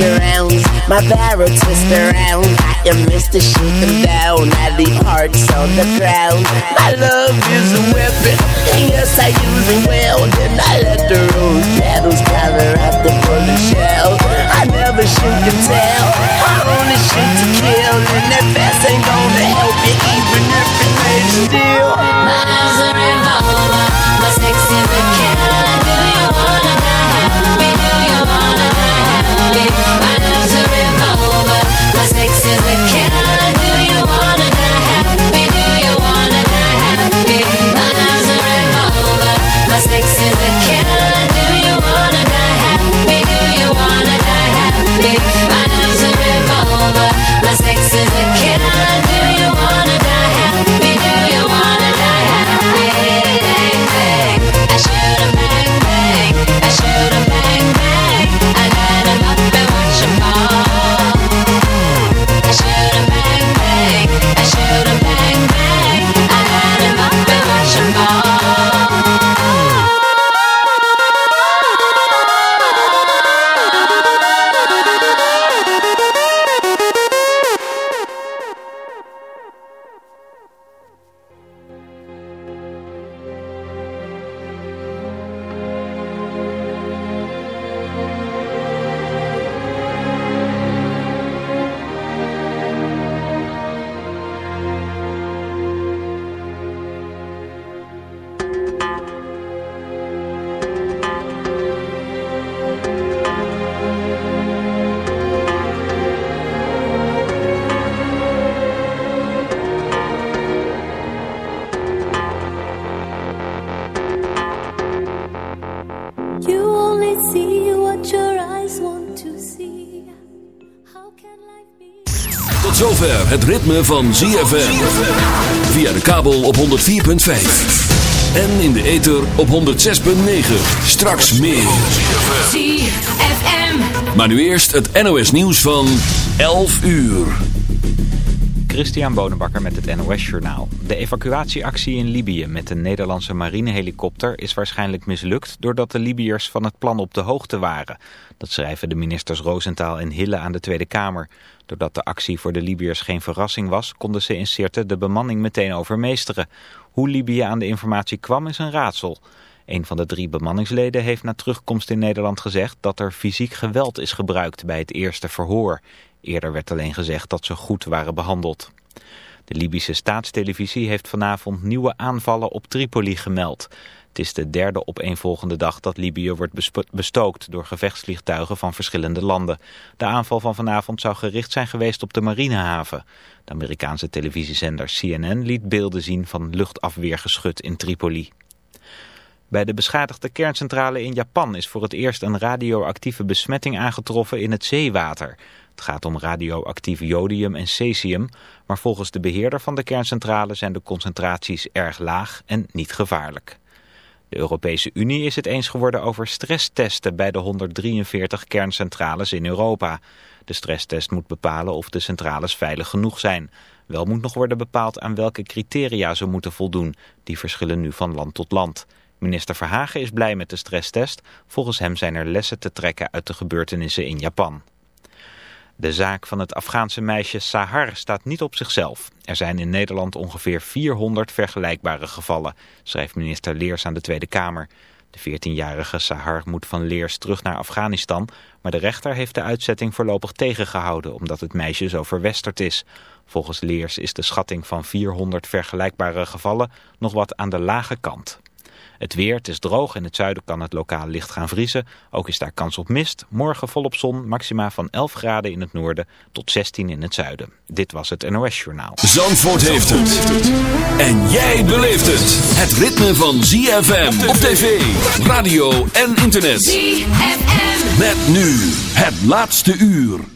around. My barrel twist around. I am Mr. Them down. I leave hearts on the ground. My love is a weapon. And yes, I use it well. Then I let the rose petals gather up the bullet shell. I never shoot to tell. I only shoot to kill. And that fast ain't gonna help you even if it may still. My love's a revolver. My sex is zover het ritme van ZFM. Via de kabel op 104.5. En in de ether op 106.9. Straks meer. ZFM. Maar nu eerst het NOS nieuws van 11 uur. Christian Bonenbakker met het NOS Journaal. De evacuatieactie in Libië met een Nederlandse marinehelikopter is waarschijnlijk mislukt doordat de Libiërs van het plan op de hoogte waren. Dat schrijven de ministers Roosentaal en Hille aan de Tweede Kamer. Doordat de actie voor de Libiërs geen verrassing was, konden ze in Sirte de bemanning meteen overmeesteren. Hoe Libië aan de informatie kwam is een raadsel. Een van de drie bemanningsleden heeft na terugkomst in Nederland gezegd dat er fysiek geweld is gebruikt bij het eerste verhoor. Eerder werd alleen gezegd dat ze goed waren behandeld. De Libische staatstelevisie heeft vanavond nieuwe aanvallen op Tripoli gemeld. Het is de derde opeenvolgende dag dat Libië wordt bestookt door gevechtsvliegtuigen van verschillende landen. De aanval van vanavond zou gericht zijn geweest op de marinehaven. De Amerikaanse televisiezender CNN liet beelden zien van luchtafweergeschut in Tripoli. Bij de beschadigde kerncentrale in Japan is voor het eerst een radioactieve besmetting aangetroffen in het zeewater. Het gaat om radioactief jodium en cesium, maar volgens de beheerder van de kerncentrale zijn de concentraties erg laag en niet gevaarlijk. De Europese Unie is het eens geworden over stresstesten bij de 143 kerncentrales in Europa. De stresstest moet bepalen of de centrales veilig genoeg zijn. Wel moet nog worden bepaald aan welke criteria ze moeten voldoen. Die verschillen nu van land tot land. Minister Verhagen is blij met de stresstest. Volgens hem zijn er lessen te trekken uit de gebeurtenissen in Japan. De zaak van het Afghaanse meisje Sahar staat niet op zichzelf. Er zijn in Nederland ongeveer 400 vergelijkbare gevallen, schrijft minister Leers aan de Tweede Kamer. De 14-jarige Sahar moet van Leers terug naar Afghanistan, maar de rechter heeft de uitzetting voorlopig tegengehouden omdat het meisje zo verwesterd is. Volgens Leers is de schatting van 400 vergelijkbare gevallen nog wat aan de lage kant. Het weer, het is droog. In het zuiden kan het lokaal licht gaan vriezen. Ook is daar kans op mist. Morgen volop zon, maxima van 11 graden in het noorden tot 16 in het zuiden. Dit was het NOS Journaal. Zandvoort heeft het. En jij beleeft het. Het ritme van ZFM op tv, radio en internet. ZFM. Met nu het laatste uur.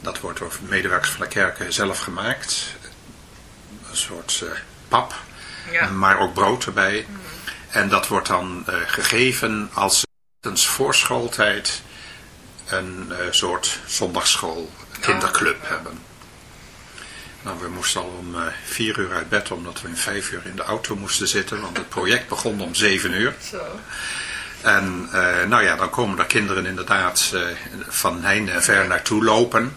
Dat wordt door medewerkers van de kerken zelf gemaakt. Een soort eh, pap, Ja. maar ook brood erbij. En dat wordt dan eh, gegeven als ze voor schooltijd een eh, soort zondagschool kinderclub hebben. Nou, we moesten al om vier uur uit bed, omdat we in vijf uur in de auto moesten zitten. Want het project begon om zeven uur. Zo. En nou ja, dan komen er kinderen inderdaad van heinde en ver naartoe lopen.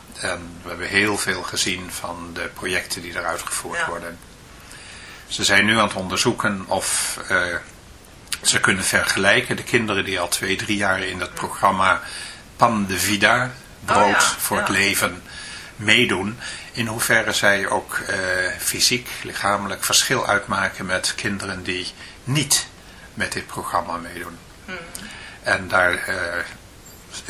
En we hebben heel veel gezien van de projecten die eruit gevoerd Ja. worden. Ze zijn nu aan het onderzoeken of eh, ze kunnen vergelijken. De kinderen die al twee, drie jaar in het programma Pan de Vida, brood Oh ja, voor het leven, meedoen. In hoeverre zij ook eh, fysiek, lichamelijk verschil uitmaken met kinderen die niet met dit programma meedoen. Hmm. En daar eh,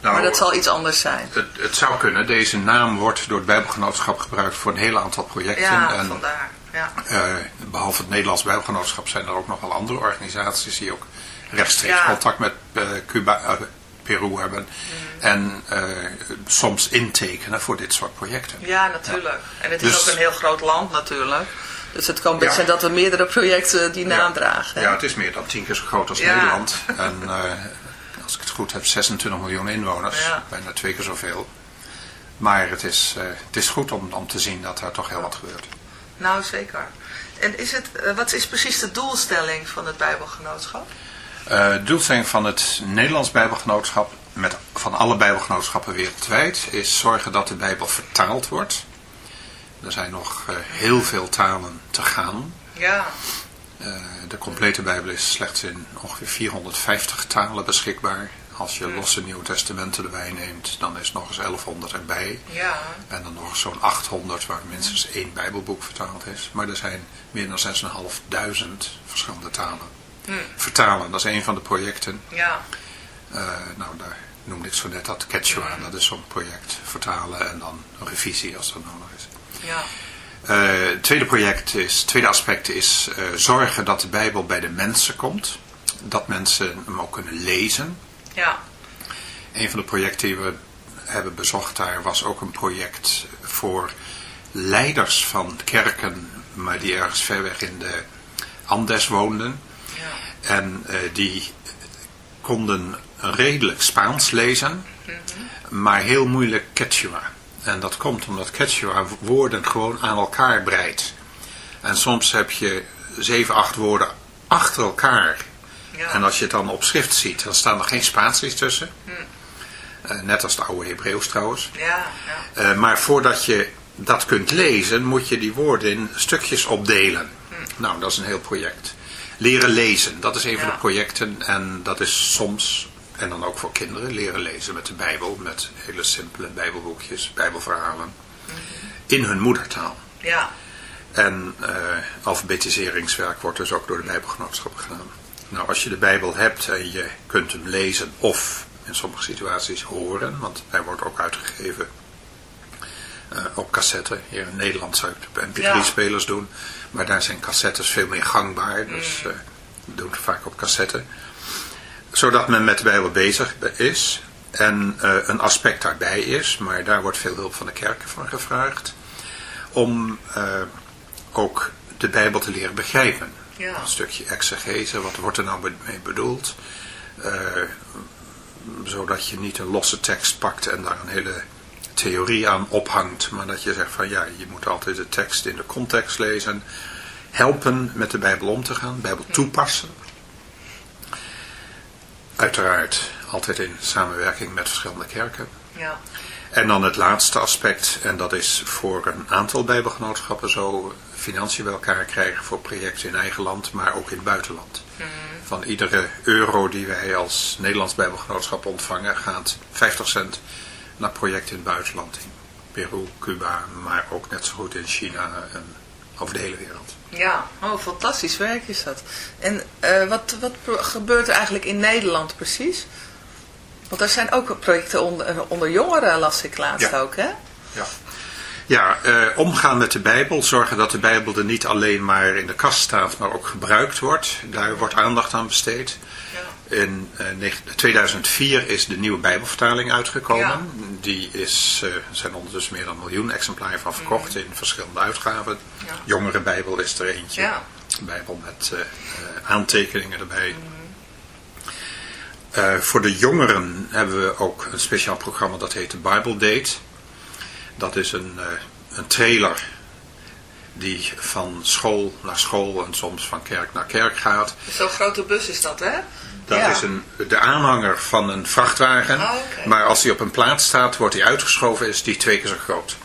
Nou, maar dat zal iets anders zijn. Het, het zou kunnen. Deze naam wordt door het Bijbelgenootschap gebruikt voor een heel aantal projecten. Ja, en vandaar. Ja. eh, behalve het Nederlands Bijbelgenootschap zijn er ook nog wel andere organisaties die ook rechtstreeks Ja. contact met eh, Cuba, eh, Peru hebben. En eh, soms intekenen voor dit soort projecten. ja, natuurlijk. En het is Dus- ook een heel groot land natuurlijk. Dus het kan best zijn dat we meerdere projecten die naam ja. dragen. hè? Ja, het is meer dan tien keer zo groot als. Nederland. En eh, als ik het goed heb, 26 miljoen inwoners. Ja. Bijna twee keer zoveel. Maar het is, eh, het is goed om, om te zien dat er toch heel wat gebeurt. Nou, zeker. En is het, eh, wat is precies de doelstelling van het Bijbelgenootschap? Eh, De doelstelling van het Nederlands Bijbelgenootschap, met, van alle Bijbelgenootschappen wereldwijd, is zorgen dat de Bijbel vertaald wordt. Er zijn nog heel veel talen te gaan. Ja, de complete Bijbel is slechts in ongeveer 450 talen beschikbaar. Als je losse Nieuwe Testamenten erbij neemt, dan is nog eens 1100 erbij. ja, En dan nog zo'n 800 waar minstens één Bijbelboek vertaald is. Maar er zijn meer dan 6.500 verschillende talen. Vertalen, dat is een van de projecten. ja. Eh, nou, daar noemde ik zo net dat Quechua, dat is zo'n project. Vertalen en dan een revisie als dat nodig is. Ja, Eh, het tweede project is, het tweede aspect is eh, zorgen dat de Bijbel bij de mensen komt. Dat mensen hem ook kunnen lezen. Ja, Een van de projecten die we hebben bezocht daar was ook een project voor leiders van kerken, maar die ergens ver weg in de Andes woonden. ja. En eh, die konden redelijk Spaans lezen, maar heel moeilijk Quechua. En dat komt omdat Quechua woorden gewoon aan elkaar breidt. En soms heb je zeven, acht woorden achter elkaar. Ja. En als je het dan op schrift ziet, dan staan er geen spaties tussen. Eh, net als het oude Hebreeuws trouwens. Ja, ja. Eh, maar voordat je dat kunt lezen, moet je die woorden in stukjes opdelen. Nou, dat is een heel project. Leren lezen, dat is een van de projecten. En dat is soms, en dan ook voor kinderen, leren lezen met de Bijbel. Met hele simpele Bijbelboekjes, Bijbelverhalen. In hun moedertaal. ja. En eh, alfabetiseringswerk wordt dus ook door de Bijbelgenootschappen gedaan. Nou, als je de Bijbel hebt en je kunt hem lezen of in sommige situaties horen, want hij wordt ook uitgegeven eh, op cassette. Hier in Nederland zou het op mp3-spelers doen, maar daar zijn cassettes veel meer gangbaar, dus eh doen het vaak op cassette. Zodat men met de Bijbel bezig is en eh, een aspect daarbij is, maar daar wordt veel hulp van de kerken van gevraagd, om ook de Bijbel te leren begrijpen. Ja. Een stukje exegese, wat wordt er nou mee bedoeld? Eh, zodat je niet een losse tekst pakt en daar een hele theorie aan ophangt, maar dat je zegt van ja, je moet altijd de tekst in de context lezen, helpen met de Bijbel om te gaan, Bijbel toepassen. Uiteraard altijd in samenwerking met verschillende kerken. ja. En dan het laatste aspect, en dat is voor een aantal bijbelgenootschappen zo financiën bij elkaar krijgen voor projecten in eigen land, maar ook in het buitenland. Van iedere euro die wij als Nederlands bijbelgenootschap ontvangen, gaat 50 cent naar projecten in het buitenland. In Peru, Cuba, maar ook net zo goed in China en over de hele wereld. Ja, oh, fantastisch werk is dat. En eh, wat, wat gebeurt er eigenlijk in Nederland precies? Want er zijn ook projecten onder, onder jongeren, las ik laatst Ja. ook, hè? Ja. Ja, eh, omgaan met de Bijbel. Zorgen dat de Bijbel er niet alleen maar in de kast staat, maar ook gebruikt wordt. Daar wordt aandacht aan besteed. Ja. In eh, negen- 2004 is de nieuwe Bijbelvertaling uitgekomen. Ja. Die is, eh, er zijn ondertussen meer dan een miljoen exemplaren van verkocht in verschillende uitgaven. Mhm. Ja. Jongere Bijbel is er eentje. Bijbel met eh, eh, aantekeningen erbij. Eh, voor de jongeren hebben we ook een speciaal programma dat heet de Bible Date. Dat is een, eh, een trailer die van school naar school en soms van kerk naar kerk gaat. Zo'n grote bus is dat, hè? Dat Ja. is een, de aanhanger van een vrachtwagen. Oh. Maar als die op een plaats staat, wordt die uitgeschoven, is die twee keer zo groot.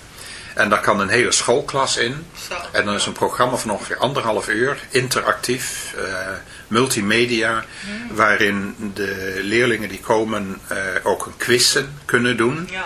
En daar kan een hele schoolklas in. Zo. En dan is een programma van ongeveer anderhalf uur, interactief, eh, multimedia, Hmm. waarin de leerlingen die komen eh, ook een quizzen kunnen doen. Ja.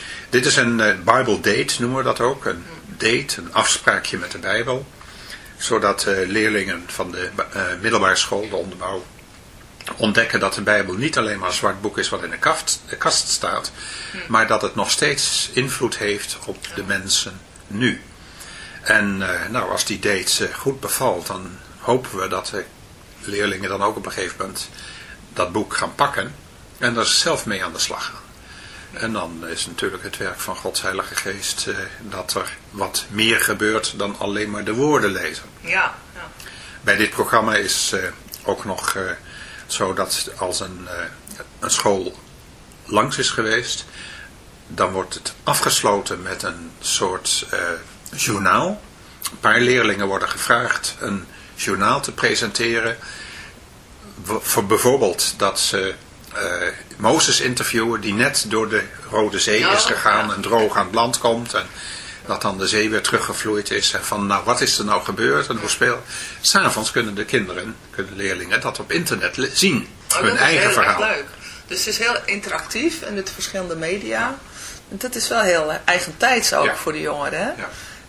Dit is een eh, Bible date, noemen we dat ook. Een date, een afspraakje met de Bijbel. Zodat eh, leerlingen van de eh, middelbare school, de onderbouw, ontdekken dat de Bijbel niet alleen maar een zwart boek is wat in de kast, de kast staat, maar dat het nog steeds invloed heeft op de mensen nu. En nou, als die date goed bevalt, dan hopen we dat de leerlingen dan ook op een gegeven moment dat boek gaan pakken en daar zelf mee aan de slag gaan. En dan is natuurlijk het werk van Gods Heilige Geest eh, dat er wat meer gebeurt dan alleen maar de woorden lezen. Ja. ja. Bij dit programma is eh, ook nog eh, zo dat als een, eh, een school langs is geweest, dan wordt het afgesloten met een soort eh, journaal. Een paar leerlingen worden gevraagd een journaal te presenteren. Voor bijvoorbeeld dat ze eh, Mozes interviewen die net door de Rode Zee is gegaan ja. en droog aan het land komt. En dat dan de zee weer teruggevloeid is. En van nou wat is er nou gebeurd en hoe speel. S'avonds kunnen de kinderen, kunnen leerlingen dat op internet zien. Oh, hun dat is eigen heel verhaal. leuk. Dus het is heel interactief en met verschillende media. En dat is wel heel eh, eigentijds ook Ja. voor de jongeren. Hè? Ja.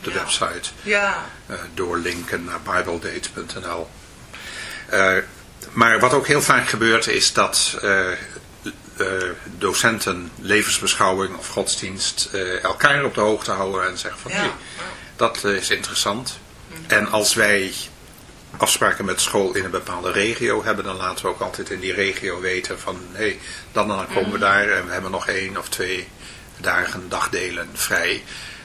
op de website. Ja, eh, doorlinken naar bibledate.nl. Eh, maar wat ook heel vaak gebeurt is dat eh, docenten levensbeschouwing of godsdienst elkaar op de hoogte houden en zeggen van Ja. hey, dat is interessant. En als wij afspraken met school in een bepaalde regio hebben, dan laten we ook altijd in die regio weten van hé, hey, dan en dan komen we daar en we hebben nog één of twee dagen, dagdelen vrij.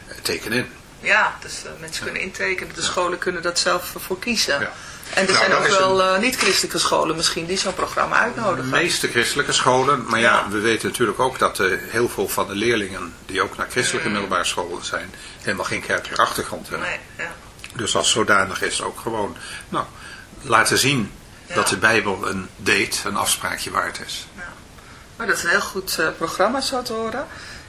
Eh, teken in. Ja dus eh, mensen kunnen intekenen. De scholen kunnen dat zelf voor kiezen. Ja. En er Nou, zijn ook wel eh, niet-christelijke scholen misschien die zo'n programma De uitnodigen. meeste christelijke scholen, maar ja, Ja. we weten natuurlijk ook dat eh, heel veel van de leerlingen die ook naar christelijke Mm. middelbare scholen zijn, helemaal geen kerkelijke achtergrond hebben. Nee, ja. Dus als zodanig is ook gewoon, nou, laten zien Ja. dat de Bijbel een date, een afspraakje waard is. Maar dat is een heel goed eh, programma zo te horen.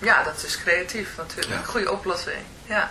Ja, dat is creatief natuurlijk. Ja. Goede oplossing. Ja.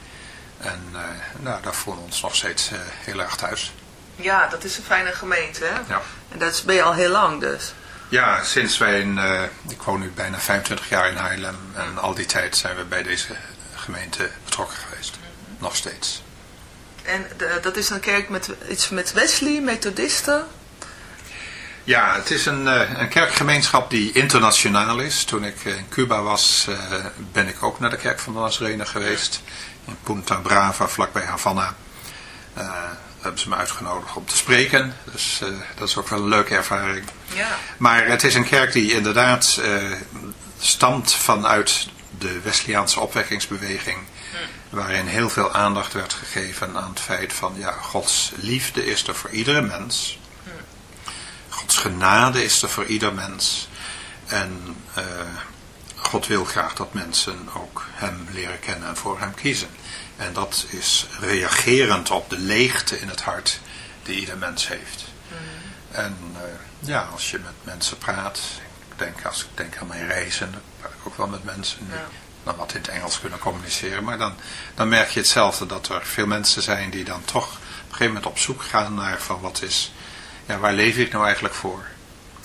En eh, nou, daar voelen we ons nog steeds eh, heel erg thuis. Ja, dat is een fijne gemeente, hè? Ja. En dat ben je al heel lang dus. Ja, sinds wij, in, eh, ik woon nu bijna 25 jaar in Haarlem en al die tijd zijn we bij deze gemeente betrokken geweest. Nog steeds. En de- dat is een kerk met iets met Wesley, methodisten. Ja, het is een, een kerkgemeenschap die internationaal is. Toen ik in Cuba was, ben ik ook naar de kerk van de Nazarene geweest. In Punta Brava, vlakbij Havana. Eh, hebben ze me uitgenodigd om te spreken. Dus eh, dat is ook wel een leuke ervaring. Ja. Maar het is een kerk die inderdaad eh, stamt vanuit de Wesleyaanse opwekkingsbeweging. Waarin heel veel aandacht werd gegeven aan het feit van ja, Gods liefde is er voor iedere mens. Gods genade is er voor ieder mens. En God wil graag dat mensen ook hem leren kennen en voor hem kiezen. En dat is reagerend op de leegte in het hart die ieder mens heeft. En eh, ja, als je met mensen praat, ik denk, als ik denk aan mijn reizen, dan praat ik ook wel met mensen die Ja. dan wat in het Engels kunnen communiceren. Maar dan, dan merk je hetzelfde, dat er veel mensen zijn die dan toch op een gegeven moment op zoek gaan naar van wat is, ja, waar leef ik nou eigenlijk voor?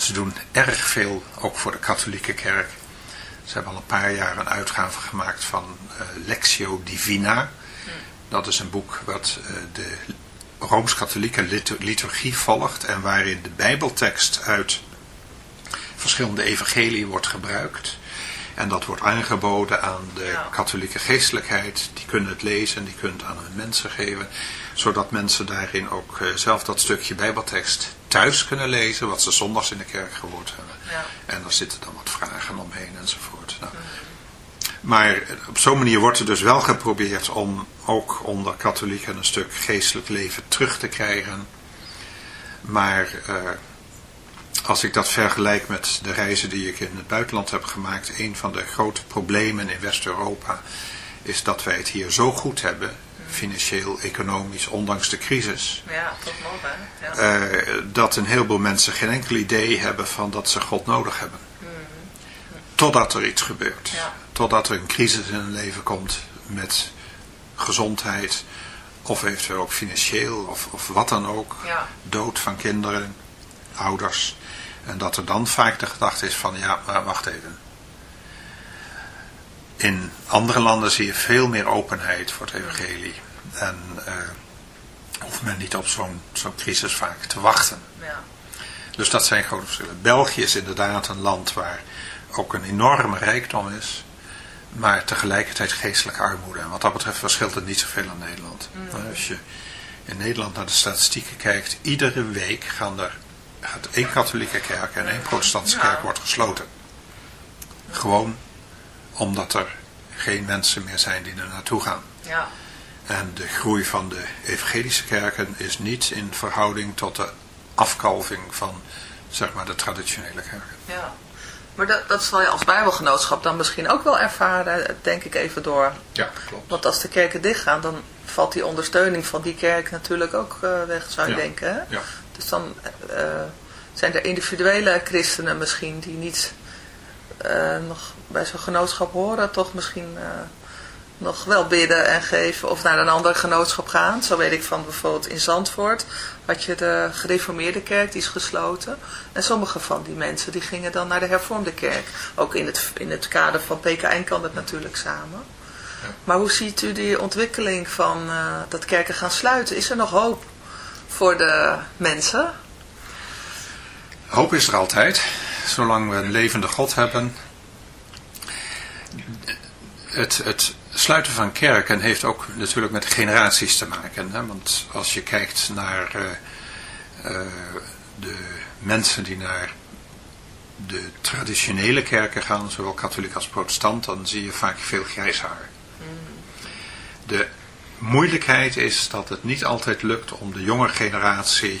Ze doen erg veel, ook voor de katholieke kerk. Ze hebben al een paar jaar een uitgave gemaakt van eh, Lectio Divina. Dat is een boek wat eh, de Rooms-Katholieke litu- liturgie volgt en waarin de bijbeltekst uit verschillende evangelieën wordt gebruikt. En dat wordt aangeboden aan de katholieke geestelijkheid. Die kunnen het lezen en die kunnen het aan hun mensen geven. Zodat mensen daarin ook eh, zelf dat stukje bijbeltekst thuis kunnen lezen. Wat ze zondags in de kerk gehoord hebben. Ja. En daar zitten dan wat vragen omheen enzovoort. Nou, maar op zo'n manier wordt er dus wel geprobeerd om ook onder katholieken een stuk geestelijk leven terug te krijgen. Maar eh, als ik dat vergelijk met de reizen die ik in het buitenland heb gemaakt, een van de grote problemen in West-Europa is dat wij het hier zo goed hebben, financieel, economisch, ondanks de crisis. Ja, toch nog hè? Ja. eh, dat een heleboel mensen geen enkel idee hebben van dat ze God nodig hebben. Totdat er iets gebeurt. Ja. Totdat er een crisis in hun leven komt met gezondheid of eventueel ook financieel of, of wat dan ook. Ja. Dood van kinderen, ouders. En dat er dan vaak de gedachte is van ja, maar wacht even. In andere landen zie je veel meer openheid voor het evangelie. En eh, hoeft men niet op zo'n zo'n crisis vaak te wachten. ja. Dus dat zijn grote verschillen. België is inderdaad een land waar ook een enorme rijkdom is, maar tegelijkertijd geestelijke armoede. En wat dat betreft verschilt het niet zoveel aan Nederland. Maar Als je in Nederland naar de statistieken kijkt, iedere week gaan er gaat één katholieke kerk en één protestantse kerk wordt gesloten. Gewoon omdat er geen mensen meer zijn die er naartoe gaan. ja. En de groei van de evangelische kerken is niet in verhouding tot de afkalving van zeg maar, de traditionele kerken. ja. Maar dat, dat zal je als bijbelgenootschap dan misschien ook wel ervaren, denk ik even door. Ja, klopt. Want als de kerken dichtgaan, dan valt die ondersteuning van die kerk natuurlijk ook eh, weg, zou je Ja. denken. Hè? Ja. Dus dan eh, zijn er individuele christenen misschien die niet eh, nog bij zo'n genootschap horen, toch misschien eh, nog wel bidden en geven of naar een ander genootschap gaan. Zo weet ik van bijvoorbeeld in Zandvoort had je de gereformeerde kerk, die is gesloten. En sommige van die mensen die gingen dan naar de hervormde kerk. Ook in het, in het kader van PKN kan dat natuurlijk samen. Maar hoe ziet u die ontwikkeling van eh, dat kerken gaan sluiten? Is er nog hoop voor de mensen? Hoop is er altijd, zolang we een levende God hebben. Het, het sluiten van kerken heeft ook natuurlijk met generaties te maken. Hè? Want als je kijkt naar eh, eh, de mensen die naar de traditionele kerken gaan, zowel katholiek als protestant, dan zie je vaak veel grijs haar. De moeilijkheid is dat het niet altijd lukt om de jonge generatie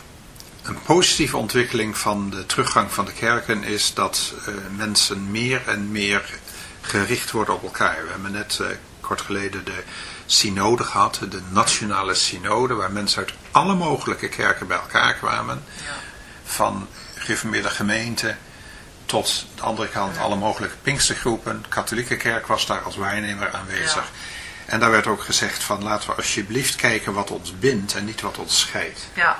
een positieve ontwikkeling van de teruggang van de kerken is dat eh, mensen meer en meer gericht worden op elkaar. We hebben net eh, kort geleden de synode gehad, de nationale synode, waar mensen uit alle mogelijke kerken bij elkaar kwamen. Van gereformeerde gemeenten tot de andere kant alle mogelijke pinkstergroepen. De katholieke kerk was daar als waarnemer aanwezig. En daar werd ook gezegd van laten we alsjeblieft kijken wat ons bindt en niet wat ons scheidt. Ja.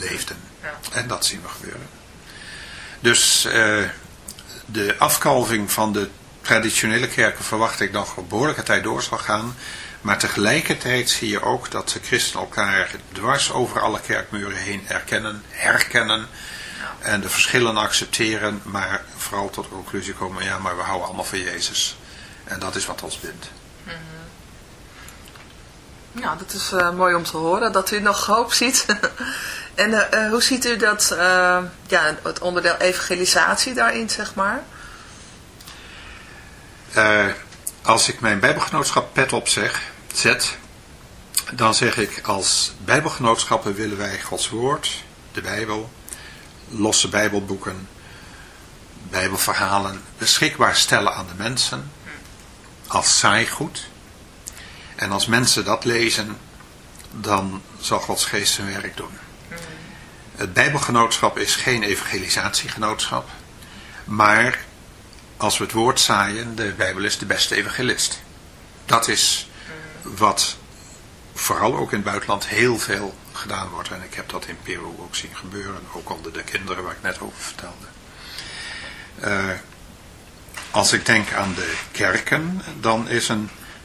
leefden. En dat zien we gebeuren. Dus eh, de afkalving van de traditionele kerken verwacht ik nog een behoorlijke tijd door zal gaan. Maar tegelijkertijd zie je ook dat de christenen elkaar dwars over alle kerkmuren heen erkennen, herkennen. En de verschillen accepteren, maar vooral tot de conclusie komen, ja, maar we houden allemaal van Jezus. En dat is wat ons bindt. Ja, dat is eh, mooi om te horen, dat u nog hoop ziet. en eh, eh, hoe ziet u dat, ja, het onderdeel evangelisatie daarin, zeg maar? Als ik mijn bijbelgenootschap pet op zeg, zet, dan zeg ik als bijbelgenootschappen willen wij Gods woord, de Bijbel, losse bijbelboeken, bijbelverhalen beschikbaar stellen aan de mensen als saaigoed. En als mensen dat lezen, dan zal Gods geest zijn werk doen. Het bijbelgenootschap is geen evangelisatiegenootschap, maar als we het woord zaaien, de Bijbel is de beste evangelist. Dat is wat vooral ook in het buitenland heel veel gedaan wordt. En ik heb dat in Peru ook zien gebeuren, ook onder de kinderen waar ik net over vertelde. Eh, als ik denk aan de kerken, dan is een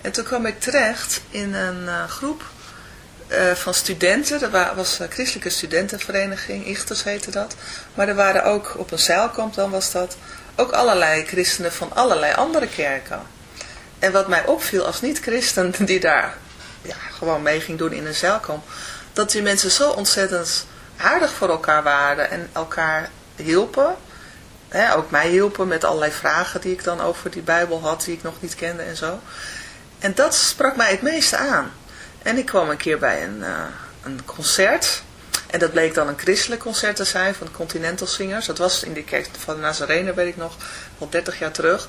En toen kwam ik terecht in een eh, groep eh, van studenten. Dat wa- was een christelijke studentenvereniging, Ichters heette dat. Maar er waren ook, op een zeilkamp dan was dat, ook allerlei christenen van allerlei andere kerken. En wat mij opviel als niet-christen die daar ja, gewoon mee ging doen in een zeilkamp, dat die mensen zo ontzettend aardig voor elkaar waren en elkaar hielpen. Ook mij hielpen met allerlei vragen die ik dan over die Bijbel had, die ik nog niet kende en zo. En dat sprak mij het meeste aan. En ik kwam een keer bij een, eh, een concert. En dat bleek dan een christelijk concert te zijn van Continental Singers. Dat was in de kerk van Nazarene, weet ik nog, al 30 jaar terug.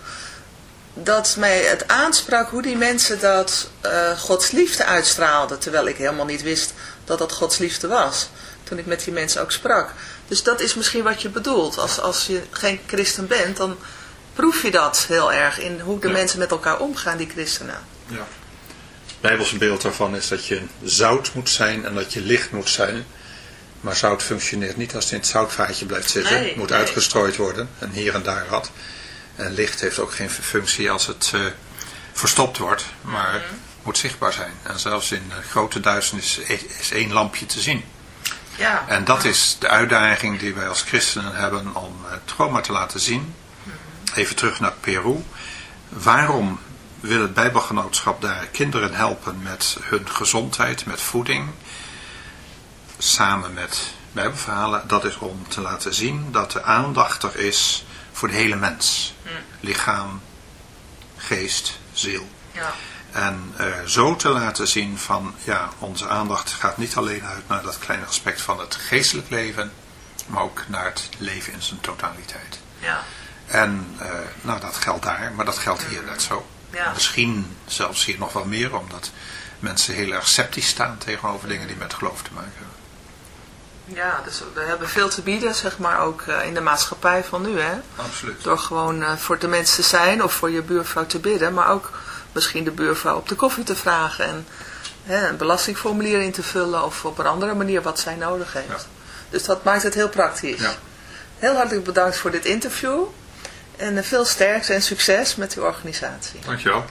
Dat mij het aansprak hoe die mensen dat eh, Gods liefde uitstraalden. Terwijl ik helemaal niet wist dat dat Gods liefde was. Toen ik met die mensen ook sprak. Dus dat is misschien wat je bedoelt. Als, als je geen christen bent, dan proef je dat heel erg in hoe de Ja. mensen met elkaar omgaan, die christenen. Ja. Het Bijbelse beeld daarvan is dat je zout moet zijn en dat je licht moet zijn. Maar zout functioneert niet als het in het zoutvaatje blijft zitten. Nee, het moet nee. uitgestrooid worden en hier en daar wat. En licht heeft ook geen functie als het eh, verstopt wordt, maar Mhm. moet zichtbaar zijn. En zelfs in eh, grote duisternis is, één lampje te zien. Ja. En dat is de uitdaging die wij als christenen hebben om het Roma te laten zien. Even terug naar Peru. Waarom wil het Bijbelgenootschap daar kinderen helpen met hun gezondheid, met voeding? Samen met Bijbelverhalen. Dat is om te laten zien dat de aandacht er is voor de hele mens. Lichaam, geest, ziel. Ja. En eh, zo te laten zien van, ja, onze aandacht gaat niet alleen uit naar dat kleine aspect van het geestelijk leven, maar ook naar het leven in zijn totaliteit. Ja. En eh, nou, dat geldt daar, maar dat geldt hier net zo. Ja. Misschien zelfs hier nog wel meer, omdat mensen heel erg sceptisch staan tegenover dingen die met geloof te maken hebben. Ja, dus we hebben veel te bieden, zeg maar, ook eh, in de maatschappij van nu, hè. Absoluut. Door gewoon eh, voor de mensen te zijn of voor je buurvrouw te bidden, maar ook misschien de buurvrouw op de koffie te vragen en hè, een belastingformulier in te vullen of op een andere manier wat zij nodig heeft. Ja. Dus dat maakt het heel praktisch. Ja. Heel hartelijk bedankt voor dit interview en eh, veel sterkte en succes met uw organisatie. Dankjewel.